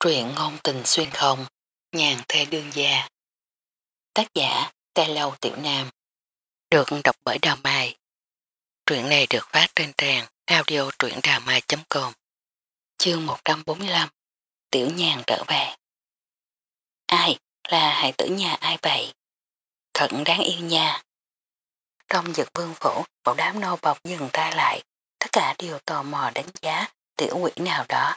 Truyện ngôn tình xuyên không, nhàn thê đương gia. Tác giả, Tê Lâu Tiểu Nam. Được đọc bởi Đào Mai. Truyện này được phát trên trang audio truyệnđàmai.com Chương 145 Tiểu nhàn trở về. Ai? Là hại tử nhà ai vậy? Thật đáng yêu nha. Trong giật vương phủ, một đám nô bọc dừng tay lại, tất cả đều tò mò đánh giá tiểu quỷ nào đó.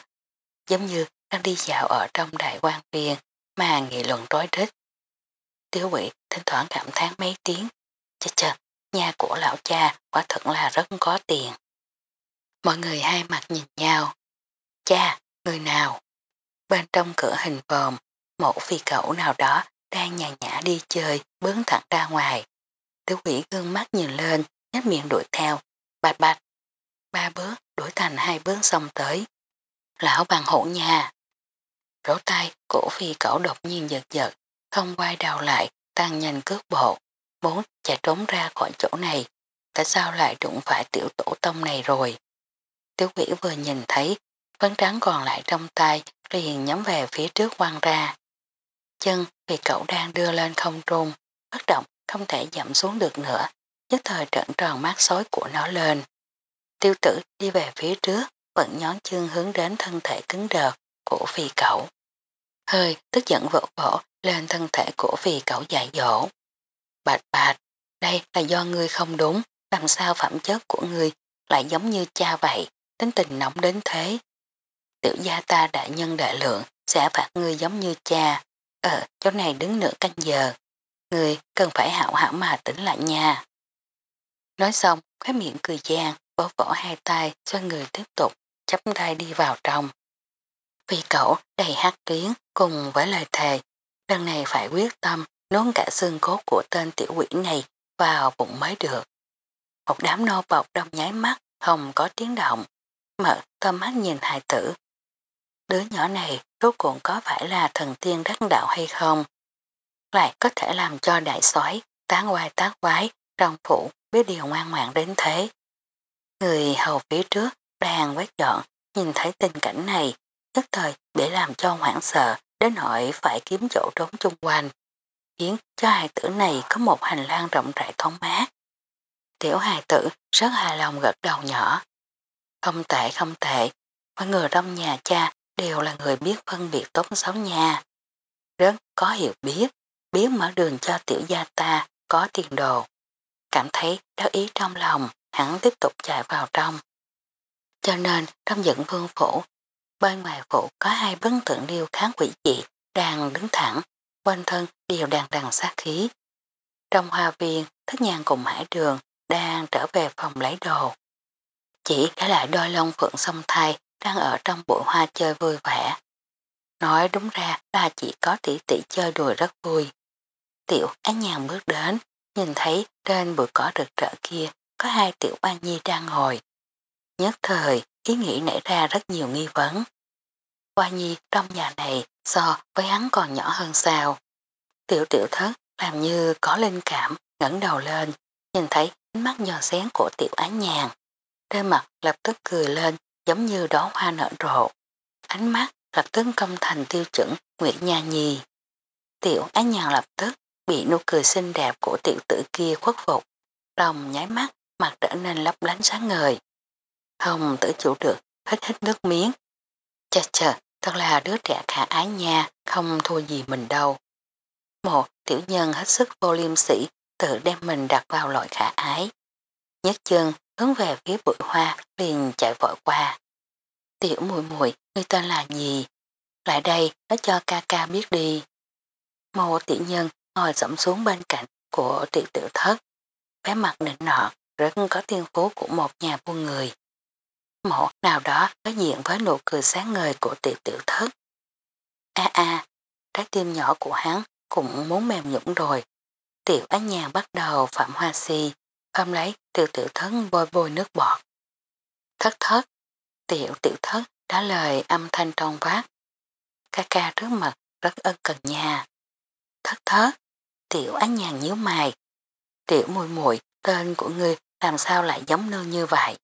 Giống như đang đi dạo ở trong đại quan viên mà nghị luận rối rít. Tiểu quỷ thỉnh thoảng cảm thán mấy tiếng. Chết chết, nhà của lão cha quả thật là rất có tiền. Mọi người hai mặt nhìn nhau. Cha, người nào? Bên trong cửa hình vòm, một phi cẩu nào đó đang nhàn nhã đi chơi bướng thẳng ra ngoài. Tiểu quỷ gương mắt nhìn lên, nhếch miệng đuổi theo. Bạch bạch. Ba bước đuổi thành hai bước xong tới. Lão bằng hổ nhà. Rổ tay, cổ phi cẩu đột nhiên giật giật, không quay đầu lại, tăng nhanh cước bộ, muốn chạy trốn ra khỏi chỗ này. Tại sao lại đụng phải tiểu tổ tông này rồi? Tiểu quỷ vừa nhìn thấy, phấn trắng còn lại trong tay, liền nhắm về phía trước quăng ra. Chân vì cậu đang đưa lên không trung, bất động không thể giảm xuống được nữa, nhất thời trận tròn mắt xối của nó lên. Tiêu tử đi về phía trước, vẫn nhón chân hướng đến thân thể cứng đờ của phi cậu hơi tức giận vỗ vỗ lên thân thể của phi cậu dạy dỗ. Bạch bạch, đây là do ngươi không đúng, làm sao phẩm chất của ngươi lại giống như cha vậy, tính tình nóng đến thế. Tiểu gia ta đại nhân đại lượng sẽ phạt ngươi giống như cha, ở chỗ này đứng nửa canh giờ, ngươi cần phải hảo hảo mà tỉnh lại nha. Nói xong, khóe miệng cười gian, vỗ vỗ hai tay cho người tiếp tục chấp tay đi vào trong. Vì cậu đầy hát kiến cùng với lời thề, lần này phải quyết tâm nốn cả xương cốt của tên tiểu quỷ này vào bụng mới được. Một đám nô bọc đông nháy mắt, không có tiếng động, mở to mắt nhìn hài tử. Đứa nhỏ này rốt cuộn có phải là thần tiên đắc đạo hay không? Lại có thể làm cho đại soái tán hoài tác quái trong phủ biết điều ngoan ngoãn đến thế. Người hầu phía trước đang quét dọn nhìn thấy tình cảnh này nhất thời để làm cho hoảng sợ đến nỗi phải kiếm chỗ trốn chung quanh, khiến cho hài tử này có một hành lang rộng rãi thoáng mát. Tiểu hài tử rất hài lòng gật đầu nhỏ. Không tệ không tệ, mọi người trong nhà cha đều là người biết phân biệt tốt xấu nha. Rất có hiểu biết, biết mở đường cho tiểu gia ta có tiền đồ. Cảm thấy đau ý trong lòng, hắn tiếp tục chạy vào trong. Cho nên trong dẫn vương phủ Bên ngoài phủ có hai bức tượng điêu kháng quỷ dị đang đứng thẳng, quanh thân đều đàn đằng sát khí. Trong hoa viên, thất nhàn cùng hải đường đang trở về phòng lấy đồ. Chỉ để lại đôi lông phượng sông thai đang ở trong bụi hoa chơi vui vẻ. Nói đúng ra là chỉ có tỷ tỷ chơi đùa rất vui. Tiểu án nhàn bước đến, nhìn thấy trên bụi cỏ rực rỡ kia có hai tiểu oan nhi đang ngồi. Nhất thời, ý nghĩ nảy ra rất nhiều nghi vấn. Hoa nhi trong nhà này so với hắn còn nhỏ hơn sao. Tiểu tiểu thất làm như có linh cảm, ngẩng đầu lên, nhìn thấy ánh mắt nhò xén của tiểu án nhàn. Trên mặt lập tức cười lên giống như đó hoa nở rộ. Ánh mắt lập tức công thành tiêu chuẩn Nguyệt Nha Nhi. Tiểu án nhàn lập tức bị nụ cười xinh đẹp của tiểu tử kia khuất phục. Lòng nháy mắt, mặt trở nên lấp lánh sáng ngời. hồng tự chủ được, hít hít nước miếng. Chà chà, thật là đứa trẻ khả ái nha, không thua gì mình đâu. Một tiểu nhân hết sức vô liêm sĩ, tự đem mình đặt vào loại khả ái. Nhất chân hướng về phía bụi hoa liền chạy vội qua. Tiểu mùi mùi, người tên là gì? Lại đây, nó cho ca ca biết đi. Một tiểu nhân ngồi dẫm xuống bên cạnh của tiểu tiểu thất. Bé mặt nịnh nọ, rất có tiên phú của một nhà buôn người một nào đó đối diện với nụ cười sáng ngời của tiểu tiểu thất. A a, trái tim nhỏ của hắn cũng muốn mềm nhũng rồi. Tiểu ánh nhàn bắt đầu phạm hoa si, ôm lấy tiểu tiểu thất bôi bôi nước bọt. Thất thất, tiểu tiểu thất đã lời âm thanh trong vát. Ca ca trước mặt rất ân cần nhà. Thất thất, tiểu ánh nhàn nhíu mày. Tiểu mùi mùi, tên của ngươi làm sao lại giống nương như vậy?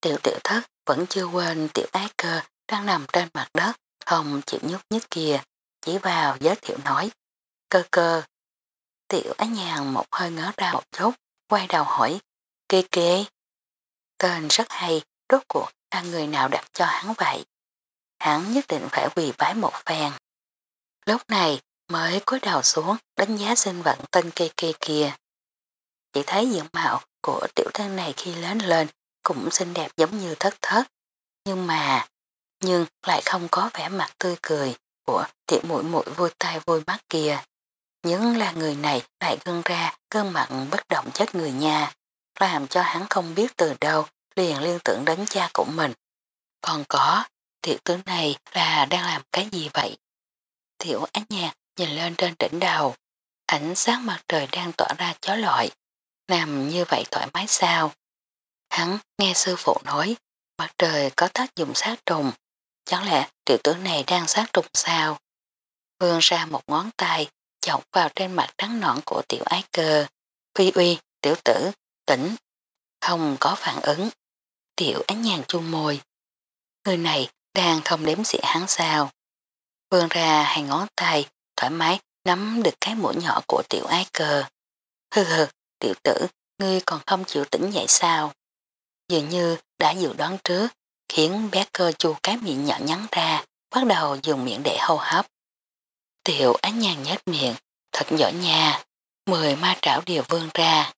Tiểu tiểu thất vẫn chưa quên tiểu ái cơ đang nằm trên mặt đất, không chịu nhúc nhích kia, chỉ vào giới thiệu nói, cơ cơ. Tiểu ái nhàn một hơi ngớ ra một chút, quay đầu hỏi, kê kê. Tên rất hay, rốt cuộc là người nào đặt cho hắn vậy. Hắn nhất định phải quỳ bái một phen. Lúc này mới cúi đầu xuống đánh giá sinh vận tên kê kê kia. Chỉ thấy diện mạo của tiểu thân này khi lớn lên cũng xinh đẹp giống như thất thất. Nhưng mà, nhưng lại không có vẻ mặt tươi cười của tiểu mũi mũi vui tay vui mắt kia. những là người này lại gân ra cơn mặn bất động chết người nha làm cho hắn không biết từ đâu liền liên tưởng đến cha của mình. Còn có, tiểu tướng này là đang làm cái gì vậy? Tiểu ánh nhạc nhìn lên trên đỉnh đầu, ánh sáng mặt trời đang tỏa ra chó lọi, nằm như vậy thoải mái sao? Hắn nghe sư phụ nói, mặt trời có tác dụng sát trùng, chẳng lẽ tiểu tướng này đang sát trùng sao? Vươn ra một ngón tay, chọc vào trên mặt trắng nõn của tiểu ái cơ. Uy uy, tiểu tử, tỉnh, không có phản ứng. Tiểu ánh nhàn chung môi. Người này đang không đếm xỉa hắn sao. Vươn ra hai ngón tay, thoải mái nắm được cái mũi nhỏ của tiểu ái cơ. Hừ hừ, tiểu tử, ngươi còn không chịu tỉnh dậy sao? Dường như đã dự đoán trước, khiến bé cơ chu cái miệng nhỏ nhắn ra, bắt đầu dùng miệng để hô hấp. Tiểu ánh nhàn nhét miệng, thật giỏi nha, mười ma trảo đều vươn ra.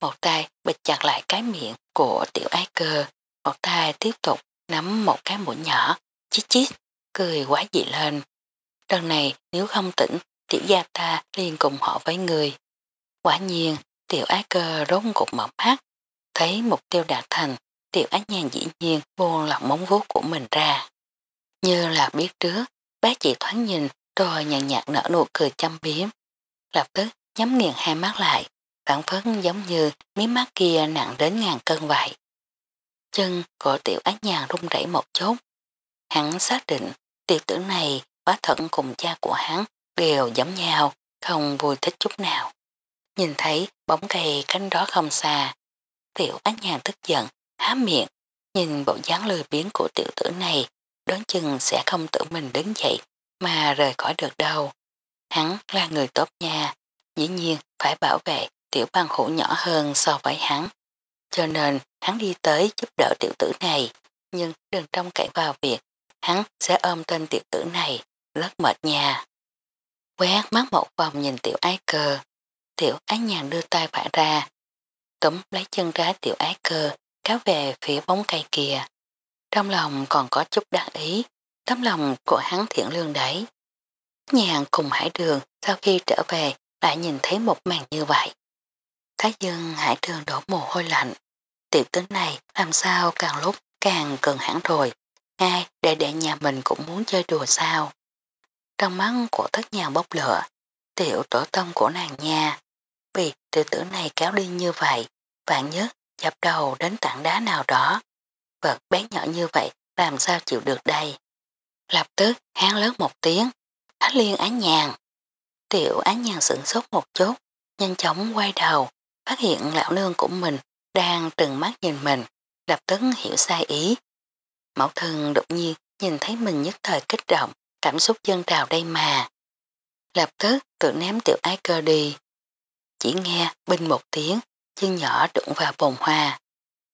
Một tay bịch chặt lại cái miệng của tiểu ái cơ, một tay tiếp tục nắm một cái mũi nhỏ, chít chít, cười quá dị lên. Lần này nếu không tỉnh, tiểu gia ta liền cùng họ với người. Quả nhiên, tiểu ái cơ rốt cục mở mắt, thấy mục tiêu đạt thành, tiểu ánh nhàn dĩ nhiên buông lọc móng vuốt của mình ra. Như là biết trước, bác chỉ thoáng nhìn rồi nhàn nhạt nở nụ cười chăm biếm. Lập tức nhắm nghiền hai mắt lại, phản phấn giống như miếng mắt kia nặng đến ngàn cân vậy. Chân của tiểu ánh nhàn rung rẩy một chút. Hắn xác định tiểu tử này quá thận cùng cha của hắn đều giống nhau, không vui thích chút nào. Nhìn thấy bóng cây cánh đó không xa, tiểu ái nhàn tức giận, há miệng, nhìn bộ dáng lười biến của tiểu tử này, đoán chừng sẽ không tự mình đứng dậy mà rời khỏi được đâu. Hắn là người tốt nha, dĩ nhiên phải bảo vệ tiểu băng hữu nhỏ hơn so với hắn. Cho nên hắn đi tới giúp đỡ tiểu tử này, nhưng đừng trông cậy vào việc hắn sẽ ôm tên tiểu tử này, rất mệt nha. Quét mắt một vòng nhìn tiểu ái cơ, tiểu ái nhàn đưa tay phải ra, túm lấy chân trái tiểu ái cơ, kéo về phía bóng cây kia. Trong lòng còn có chút đáng ý, tấm lòng của hắn thiện lương đấy. Nhàn cùng hải đường sau khi trở về lại nhìn thấy một màn như vậy. Thái dương hải đường đổ mồ hôi lạnh. Tiểu tính này làm sao càng lúc càng cần hẳn rồi. Ngay để để nhà mình cũng muốn chơi đùa sao. Trong mắt của thất nhà bốc lửa, tiểu tổ tông của nàng nha bị tiểu tử này kéo đi như vậy, vạn nhất dập đầu đến tảng đá nào đó. Vật bé nhỏ như vậy làm sao chịu được đây. Lập tức hán lớn một tiếng, Á liên án nhàn. Tiểu án nhàn sửng sốt một chút, nhanh chóng quay đầu, phát hiện lão nương của mình đang trừng mắt nhìn mình, lập tức hiểu sai ý. Mẫu thân đột nhiên nhìn thấy mình nhất thời kích động, cảm xúc dân trào đây mà. Lập tức tự ném tiểu ái cơ đi. Chỉ nghe bình một tiếng, chân nhỏ đụng vào bồn hoa.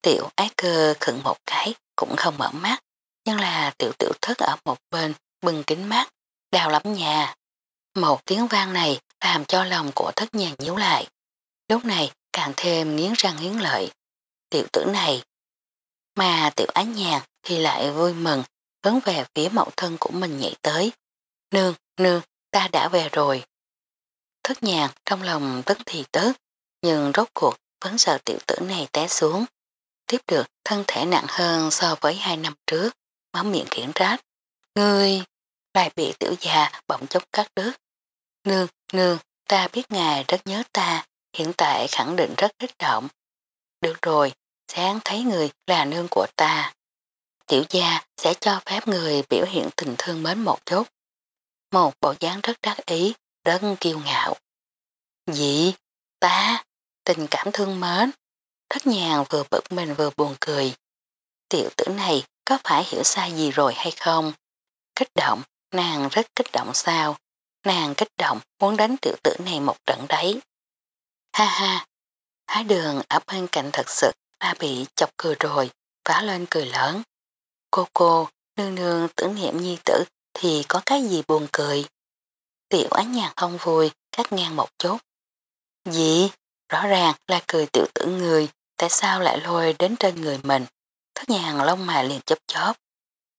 Tiểu ái cơ khựng một cái, cũng không mở mắt, nhưng là tiểu tiểu thất ở một bên, bừng kính mắt, đào lắm nhà. Một tiếng vang này làm cho lòng của thất nhà nhíu lại. Lúc này càng thêm nghiến răng nghiến lợi. Tiểu tử này. Mà tiểu ái nhàn thì lại vui mừng, hướng về phía mẫu thân của mình nhảy tới. Nương, nương, ta đã về rồi. Thất nhàn trong lòng tức thì tớt, nhưng rốt cuộc vẫn sợ tiểu tử này té xuống. Tiếp được thân thể nặng hơn so với hai năm trước, máu miệng khiển rát. Ngươi, lại bị tiểu già bỗng chốc cắt đứt. Nương, nương, ta biết ngài rất nhớ ta, hiện tại khẳng định rất kích động. Được rồi, sáng thấy người là nương của ta. Tiểu gia sẽ cho phép người biểu hiện tình thương mến một chút. Một bộ dáng rất đắc ý, rất kiêu ngạo. Dị, ta, tình cảm thương mến. Thất nhàng vừa bực mình vừa buồn cười. Tiểu tử này có phải hiểu sai gì rồi hay không? Kích động, nàng rất kích động sao? Nàng kích động muốn đánh tiểu tử này một trận đấy. Ha ha, hái đường ở bên cạnh thật sự đã bị chọc cười rồi, phá lên cười lớn. Cô cô, nương nương tưởng niệm nhi tử thì có cái gì buồn cười. Tiểu ánh nhạc không vui, cắt ngang một chút. Gì? Rõ ràng là cười tiểu tử người, tại sao lại lôi đến trên người mình? Thất nhàng lông mà liền chớp chóp.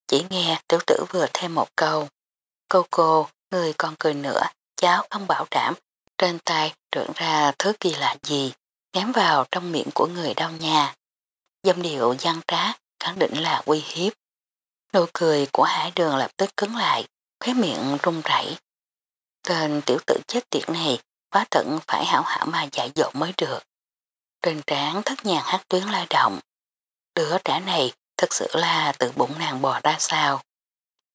Chỉ nghe tiểu tử vừa thêm một câu. Cô cô, người còn cười nữa, cháu không bảo đảm. Trên tay trượng ra thứ kỳ lạ gì, ném vào trong miệng của người đau nhà. Dâm điệu gian trá, khẳng định là uy hiếp. Nụ cười của hải đường lập tức cứng lại, khóe miệng rung rảy. Tên tiểu tử chết tiệt này quá tận phải hảo hảo mà dạy dỗ mới được. Trên trán thất nhàng hát tuyến la động. Đứa trẻ này thật sự là từ bụng nàng bò ra sao.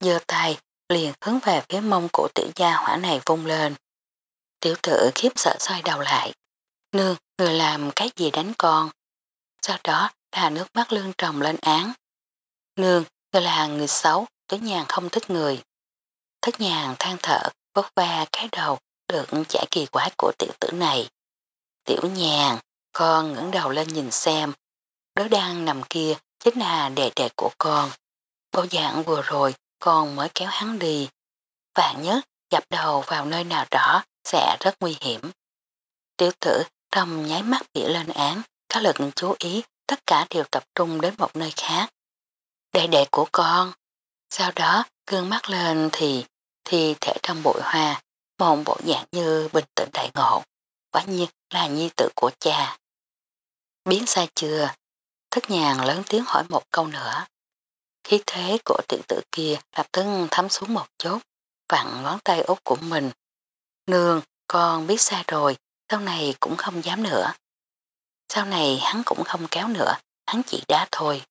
Dơ tay liền hướng về phía mông của tiểu gia hỏa này vung lên. Tiểu tử khiếp sợ xoay đầu lại. Nương, người làm cái gì đánh con? Sau đó là nước mắt lương trồng lên án. Nương, người là người xấu, tối nhàn không thích người. Thất nhàn than thở, vất va cái đầu được chả kỳ quái của tiểu tử này. Tiểu nhàn, con ngẩng đầu lên nhìn xem. Đứa đang nằm kia chính là đệ đệ của con. Bộ dạng vừa rồi con mới kéo hắn đi. Vạn nhất dập đầu vào nơi nào đó sẽ rất nguy hiểm. Tiểu tử trong nháy mắt bị lên án, các lực chú ý tất cả đều tập trung đến một nơi khác. Đệ đệ của con. Sau đó gương mắt lên thì thì thể trong bụi hoa, một bộ dạng như bình tĩnh đại ngộ. Quả nhiên là nhi tử của cha. Biến xa chưa? Thất nhàng lớn tiếng hỏi một câu nữa. Khí thế của tiểu tử kia lập tức thấm xuống một chút, vặn ngón tay út của mình. Nương, con biết xa rồi, sau này cũng không dám nữa. Sau này hắn cũng không kéo nữa, hắn chỉ đá thôi.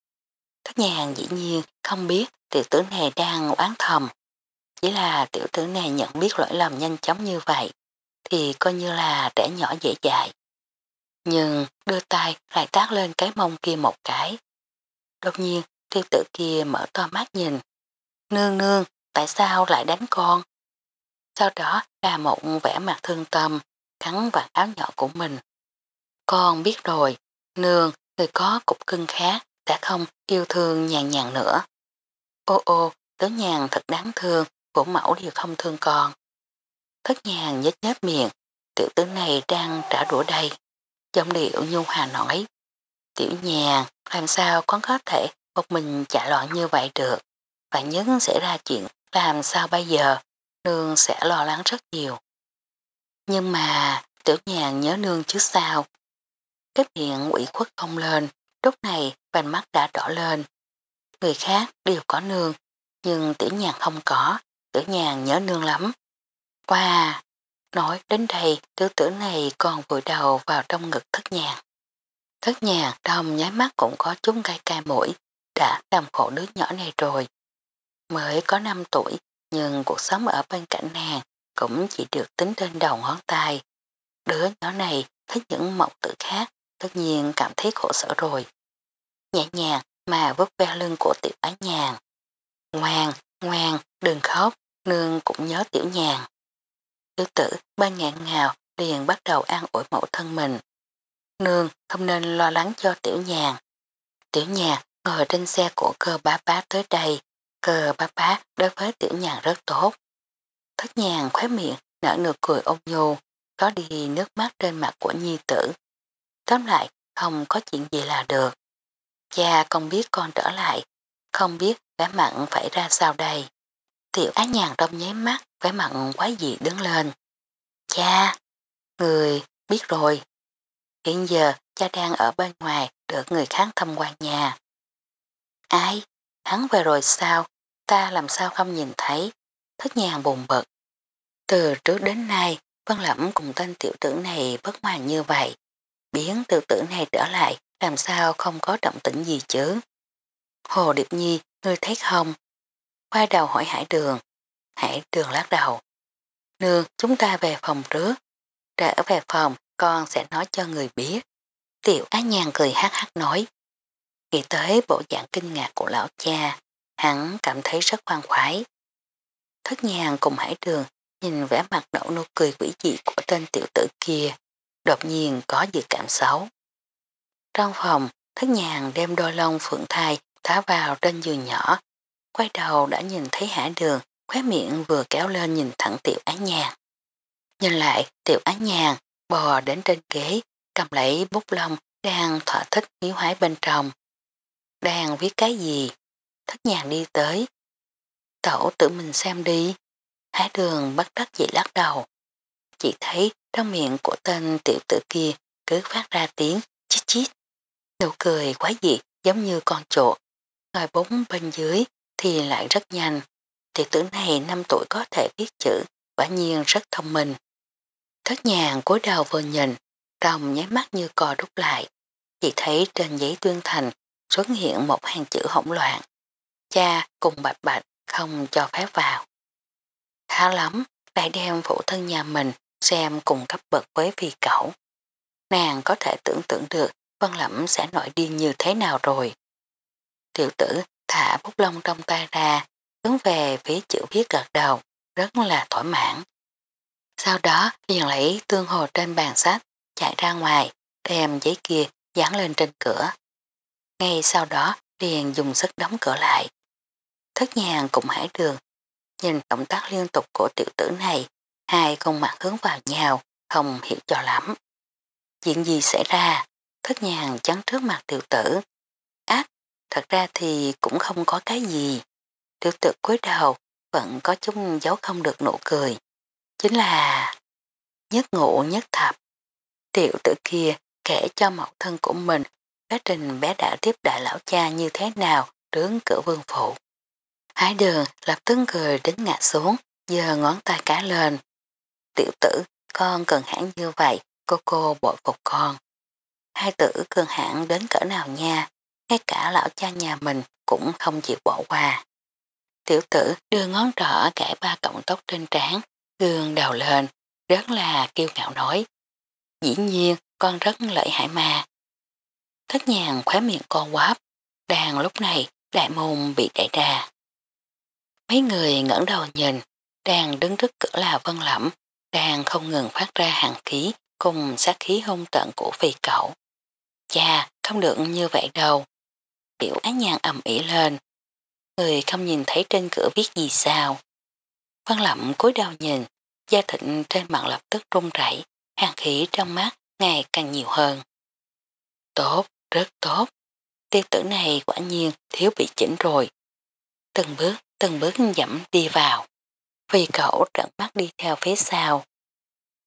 Thất nhàng dĩ nhiên không biết tiểu tử này đang oán thầm. Chỉ là tiểu tử này nhận biết lỗi lầm nhanh chóng như vậy, thì coi như là trẻ nhỏ dễ dại. Nhưng đưa tay lại tác lên cái mông kia một cái. Đột nhiên tiêu tử kia mở to mắt nhìn. Nương nương, tại sao lại đánh con? Sau đó là một vẻ mặt thương tâm, cắn vạt áo nhỏ của mình. Con biết rồi, nương, người có cục cưng khác, đã không yêu thương nhàn nhàn nữa. Ô ô, tớ nhàn thật đáng thương, bổ mẫu đều không thương con. Thất nhàn nhếch nhếch miệng, tiểu tử này đang trả đũa đây. Giọng điệu nhu hà nói, tiểu nhàn làm sao con có thể một mình chạy loạn như vậy được. Và nhất sẽ ra chuyện làm sao bây giờ, nương sẽ lo lắng rất nhiều. Nhưng mà tiểu nhàn nhớ nương chứ sao. Kết miệng quỷ khuất không lên, lúc này vành mắt đã đỏ lên. Người khác đều có nương, nhưng tiểu nhàn không có, tử nhàn nhớ nương lắm. Wow! Nói đến đây, tư tử này còn vùi đầu vào trong ngực thất nhàn. Thất nhàn trong nháy mắt cũng có chút gai cay mũi, đã làm khổ đứa nhỏ này rồi. Mới có 5 tuổi, nhưng cuộc sống ở bên cạnh nàng cũng chỉ được tính trên đầu ngón tay. Đứa nhỏ này thấy những mộng tử khác, tất nhiên cảm thấy khổ sở rồi. Nhẹ nhàng mà vứt ve lưng của tiểu ái nhàn. Ngoan, ngoan, đừng khóc, nương cũng nhớ tiểu nhàn. Tiểu tử ba ngạn ngào liền bắt đầu an ủi mẫu thân mình. Nương không nên lo lắng cho tiểu nhàn. Tiểu nhàn ngồi trên xe của cơ bá bá tới đây. Cơ bá bá đối với tiểu nhàn rất tốt. Thất nhàn khóe miệng nở nụ cười ôn nhu, có đi nước mắt trên mặt của nhi tử. Tóm lại, không có chuyện gì là được. Cha không biết con trở lại, không biết vẻ mặn phải ra sao đây. Tiểu á nhàn trong nháy mắt, vẻ mặn quái dị đứng lên. Cha, người biết rồi. Hiện giờ cha đang ở bên ngoài được người khác thăm quan nhà. Ai? Hắn về rồi sao? Ta làm sao không nhìn thấy? Thất nhàng bùng bật. Từ trước đến nay, Vân Lẩm cùng tên tiểu tử này bất màng như vậy. Biến tiểu tử này trở lại, làm sao không có động tĩnh gì chứ? Hồ Điệp Nhi, ngươi thấy không? Quay đầu hỏi Hải Đường. Hải Đường lát đầu. Nương, chúng ta về phòng trước. Trở về phòng, con sẽ nói cho người biết. Tiểu Á Nhàn cười hát hát nói. Nghĩ tới bộ dạng kinh ngạc của lão cha, hắn cảm thấy rất khoan khoái. thất nhàng cùng hải đường nhìn vẻ mặt nổ nụ cười quỷ dị của tên tiểu tử kia, đột nhiên có dự cảm xấu. Trong phòng, thất nhàng đem đôi lông phượng thai thả vào trên giường nhỏ, quay đầu đã nhìn thấy hải đường, khóe miệng vừa kéo lên nhìn thẳng tiểu án nhàn. Nhìn lại tiểu án nhàn bò đến trên ghế, cầm lấy bút lông đang thỏa thích hiếu hái bên trong. Đang viết cái gì? Thất nhàn đi tới. Tẩu tự mình xem đi. Hải đường bắt đắc dĩ lắc đầu. Chỉ thấy trong miệng của tên tiểu tử kia cứ phát ra tiếng chít chít. Nụ cười quá dị giống như con chuột. Ngồi bóng bên dưới thì lại rất nhanh. Tiểu tử này 5 tuổi có thể viết chữ, quả nhiên rất thông minh. Thất nhàng cúi đầu vừa nhìn, trong nháy mắt như cò rút lại. Chỉ thấy trên giấy tuyên thành xuất hiện một hàng chữ hỗn loạn. Cha cùng bạch bạch không cho phép vào. Khá lắm, lại đem phụ thân nhà mình xem cùng cấp bậc với phi cẩu. Nàng có thể tưởng tượng được Vân Lẩm sẽ nổi điên như thế nào rồi. Tiểu tử thả bút lông trong tay ra, hướng về phía chữ viết gật đầu, rất là thoải mãn. Sau đó liền lấy tương hồ trên bàn sách, chạy ra ngoài, đem giấy kia dán lên trên cửa. Ngay sau đó liền dùng sức đóng cửa lại. Thất nhàng cũng hải đường, nhìn động tác liên tục của tiểu tử này, hai con mặt hướng vào nhau, không hiểu cho lắm. Chuyện gì xảy ra? Thất nhàng chắn trước mặt tiểu tử. Thật ra thì cũng không có cái gì. Tiểu tử cúi đầu, vẫn có chút giấu không được nụ cười. Chính là nhất ngụ nhất thập. Tiểu tử kia kể cho mẫu thân của mình quá trình bé đã tiếp đại lão cha như thế nào đứng cửa vương phụ. Hải đường lập tức cười đến ngã xuống, giờ ngón tay cá lên. Tiểu tử, con cần hãng như vậy, cô cô bội phục con. Hai tử cường hãng đến cỡ nào nha, ngay cả lão cha nhà mình cũng không chịu bỏ qua. Tiểu tử đưa ngón trỏ kẻ ba cộng tóc trên trán, gương đầu lên, rất là kiêu ngạo nói. Dĩ nhiên, con rất lợi hại mà. Thất nhàng khóe miệng con quáp, đang lúc này đại môn bị đẩy ra. Mấy người ngẩng đầu nhìn, đang đứng trước cửa là vân lẫm, đang không ngừng phát ra hàng khí cùng sát khí hung tận của phi cậu. Cha, không được như vậy đâu. Tiểu á nhàn ầm ỉ lên. Người không nhìn thấy trên cửa viết gì sao. Văn lậm cúi đầu nhìn, gia thịnh trên mặt lập tức run rẩy, hàng khí trong mắt ngày càng nhiều hơn. Tốt, rất tốt. Tiêu tử này quả nhiên thiếu bị chỉnh rồi. Từng bước, từng bước dẫm đi vào. Vì cậu trận mắt đi theo phía sau.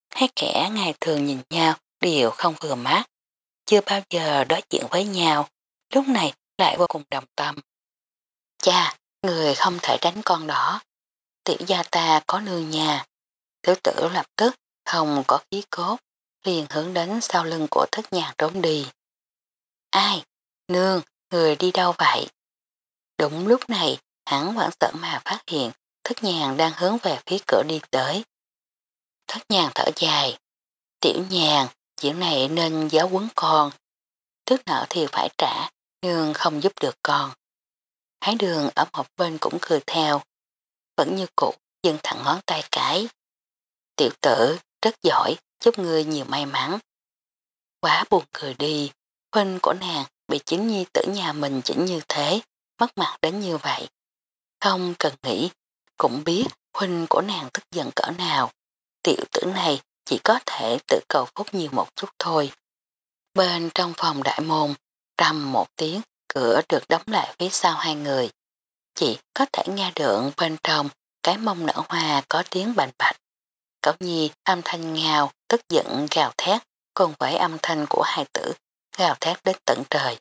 Hai kẻ ngày thường nhìn nhau đều không vừa mắt. Chưa bao giờ đối chuyện với nhau. Lúc này lại vô cùng đồng tâm. Cha, người không thể tránh con đó. Tiểu gia ta có nương nhà. Tiểu tử lập tức không có khí cốt, liền hướng đến sau lưng của thất nhạc trốn đi. Ai? Nương, người đi đâu vậy? Đúng lúc này, hắn hoảng sợ mà phát hiện thất nhàng đang hướng về phía cửa đi tới. Thất nhàng thở dài. Tiểu nhàng, chuyện này nên giáo quấn con. Tức nợ thì phải trả, nhưng không giúp được con. Hái đường ở một bên cũng cười theo. Vẫn như cũ, dừng thẳng ngón tay cái. Tiểu tử, rất giỏi, chúc ngươi nhiều may mắn. Quá buồn cười đi, huynh của nàng bị chính nhi tử nhà mình chỉnh như thế, mất mặt đến như vậy. Không cần nghĩ, cũng biết huynh của nàng tức giận cỡ nào. Tiểu tử này chỉ có thể tự cầu phúc nhiều một chút thôi. Bên trong phòng đại môn, Trăm một tiếng, cửa được đóng lại phía sau hai người. Chỉ có thể nghe được bên trong cái mông nở hoa có tiếng bành bạch. Cậu nhi âm thanh ngào, tức giận gào thét cùng với âm thanh của hai tử gào thét đến tận trời.